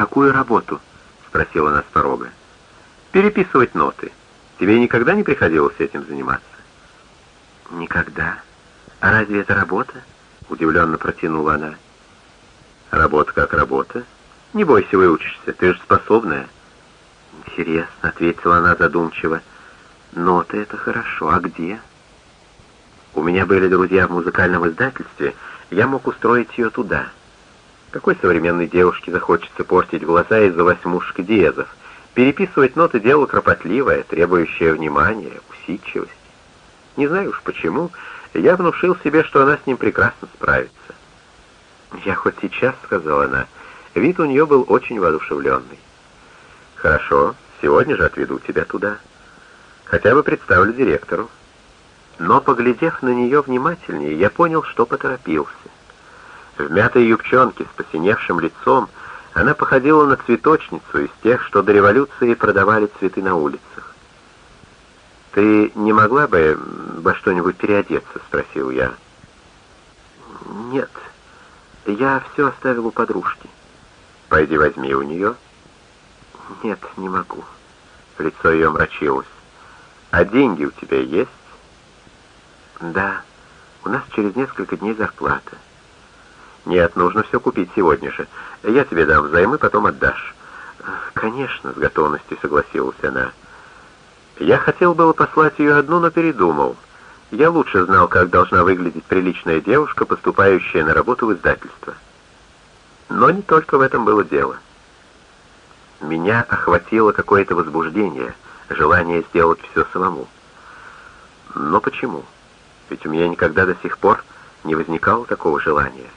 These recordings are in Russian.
«Какую работу?» — спросила она порога. «Переписывать ноты. Тебе никогда не приходилось этим заниматься?» «Никогда. А разве это работа?» — удивленно протянула она. «Работа как работа. Не бойся, выучишься, ты же способная». «Интересно», — ответила она задумчиво. «Ноты — это хорошо. А где?» «У меня были друзья в музыкальном издательстве. Я мог устроить ее туда». Какой современной девушке захочется портить глаза из-за восьмушек диезов? Переписывать ноты — дело кропотливое, требующее внимания, усидчивости. Не знаю уж почему, я внушил себе, что она с ним прекрасно справится. «Я хоть сейчас», — сказала она, — вид у нее был очень воодушевленный. «Хорошо, сегодня же отведу тебя туда. Хотя бы представлю директору». Но, поглядев на нее внимательнее, я понял, что поторопился. В мятой юбчонке с посиневшим лицом она походила на цветочницу из тех, что до революции продавали цветы на улицах. «Ты не могла бы во что-нибудь переодеться?» — спросил я. «Нет, я все оставил у подружки». «Пойди возьми у нее». «Нет, не могу». Лицо ее мрачилось. «А деньги у тебя есть?» «Да, у нас через несколько дней зарплата». «Нет, нужно все купить сегодня же. Я тебе дам взаймы, потом отдашь». «Конечно», — с готовностью согласилась она. Я хотел было послать ее одну, но передумал. Я лучше знал, как должна выглядеть приличная девушка, поступающая на работу в издательство. Но не только в этом было дело. Меня охватило какое-то возбуждение, желание сделать все самому. Но почему? Ведь у меня никогда до сих пор не возникало такого желания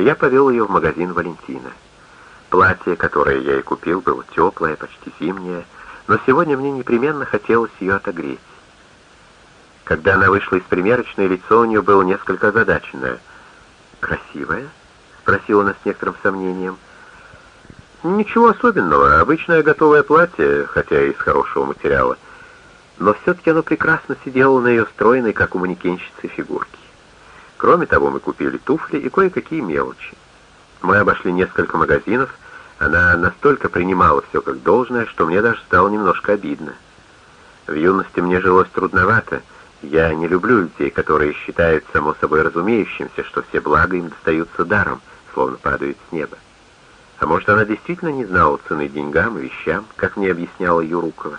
я повел ее в магазин Валентина. Платье, которое я ей купил, было теплое, почти зимнее, но сегодня мне непременно хотелось ее отогреть. Когда она вышла из примерочной, лицо у нее было несколько озадаченное. «Красивое?» — спросила она с некоторым сомнением. «Ничего особенного, обычное готовое платье, хотя и из хорошего материала. Но все-таки оно прекрасно сидело на ее стройной, как у манекенщицы, фигурке. Кроме того, мы купили туфли и кое-какие мелочи. Мы обошли несколько магазинов, она настолько принимала все как должное, что мне даже стало немножко обидно. В юности мне жилось трудновато. Я не люблю людей, которые считают само собой разумеющимся, что все блага им достаются даром, словно падают с неба. А может, она действительно не знала цены деньгам и вещам, как мне объясняла Юрукова.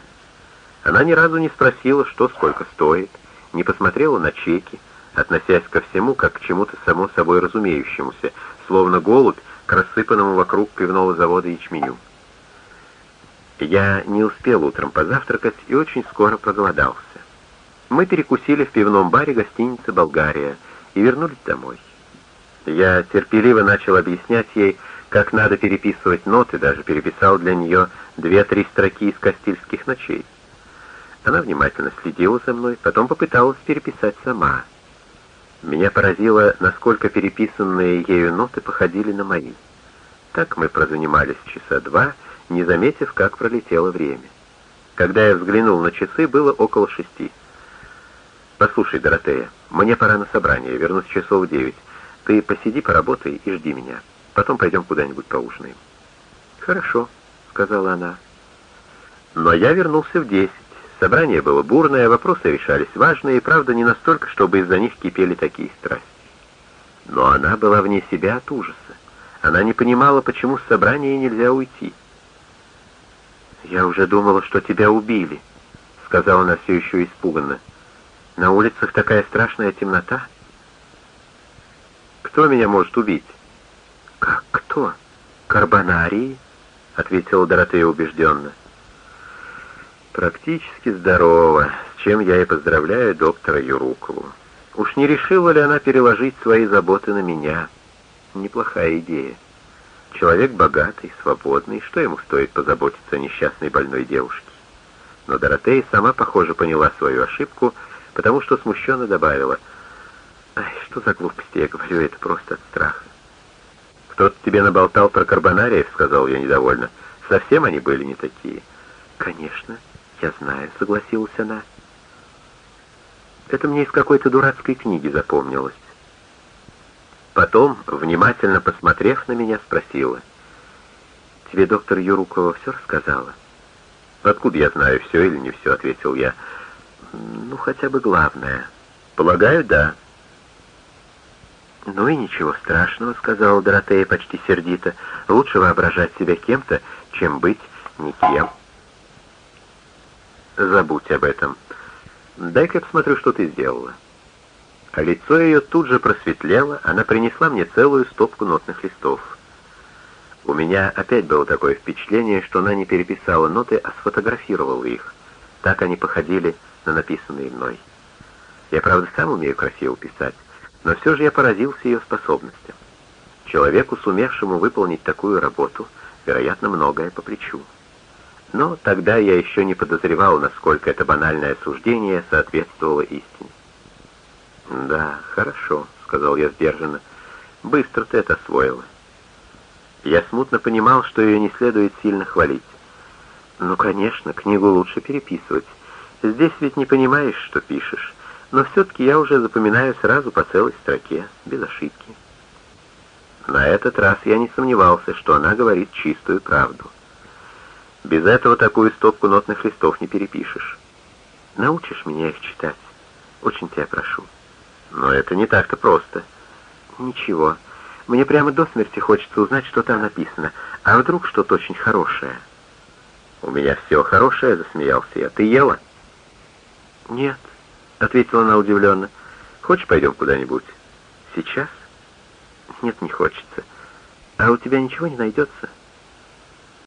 Она ни разу не спросила, что сколько стоит, не посмотрела на чеки, относясь ко всему как к чему-то само собой разумеющемуся, словно голубь к рассыпанному вокруг пивного завода ячменю. Я не успел утром позавтракать и очень скоро проголодался. Мы перекусили в пивном баре гостиницы «Болгария» и вернулись домой. Я терпеливо начал объяснять ей, как надо переписывать ноты, даже переписал для нее две-три строки из Кастильских ночей. Она внимательно следила за мной, потом попыталась переписать сама — меня поразило, насколько переписанные ею ноты походили на мои. Так мы прозанимались часа два, не заметив, как пролетело время. Когда я взглянул на часы, было около шести. «Послушай, Доротея, мне пора на собрание, вернусь часов в девять. Ты посиди, поработай и жди меня. Потом пойдем куда-нибудь поужинаем». «Хорошо», — сказала она. Но я вернулся в десять. Собрание было бурное, вопросы решались важные, правда, не настолько, чтобы из-за них кипели такие страсти. Но она была вне себя от ужаса. Она не понимала, почему с собрания нельзя уйти. «Я уже думала, что тебя убили», — сказала она все еще испуганно. «На улицах такая страшная темнота». «Кто меня может убить?» «Как кто? Карбонарии?» — ответила Доротея убежденно. Практически здорова, с чем я и поздравляю доктора Юрукову. Уж не решила ли она переложить свои заботы на меня? Неплохая идея. Человек богатый, свободный, что ему стоит позаботиться о несчастной больной девушке? Но Доротея сама, похоже, поняла свою ошибку, потому что смущенно добавила, «Ай, что за глупости, я говорю, это просто от страха». «Кто-то тебе наболтал про карбонариев», — сказал я недовольно. «Совсем они были не такие». «Конечно. «Я знаю», — согласилась она. «Это мне из какой-то дурацкой книги запомнилось». Потом, внимательно посмотрев на меня, спросила. Тебе доктор Юрукова все рассказала? Откуда я знаю, все или не все, ответил я. Ну, хотя бы главное. Полагаю, да. «Ну и ничего страшного», — сказала Доротея почти сердито. «Лучше воображать себя кем-то, чем быть никем». «Забудь об этом. Дай-ка посмотрю, что ты сделала». А лицо ее тут же просветлело, она принесла мне целую стопку нотных листов. У меня опять было такое впечатление, что она не переписала ноты, а сфотографировала их. Так они походили на написанные мной. Я, правда, сам умею красиво писать, но все же я поразился ее способностям. Человеку, сумевшему выполнить такую работу, вероятно, многое по плечу. Но тогда я еще не подозревал, насколько это банальное суждение соответствовало истине. «Да, хорошо», — сказал я сдержанно. «Быстро ты это освоила». Я смутно понимал, что ее не следует сильно хвалить. «Ну, конечно, книгу лучше переписывать. Здесь ведь не понимаешь, что пишешь но все-таки я уже запоминаю сразу по целой строке, без ошибки. На этот раз я не сомневался, что она говорит чистую правду. Без этого такую стопку нотных листов не перепишешь. Научишь меня их читать? Очень тебя прошу. Но это не так-то просто. Ничего. Мне прямо до смерти хочется узнать, что там написано. А вдруг что-то очень хорошее? У меня все хорошее, засмеялся я. Ты ела? Нет. — ответила она удивленно. «Хочешь, пойдем куда-нибудь?» «Сейчас?» «Нет, не хочется. А у тебя ничего не найдется?»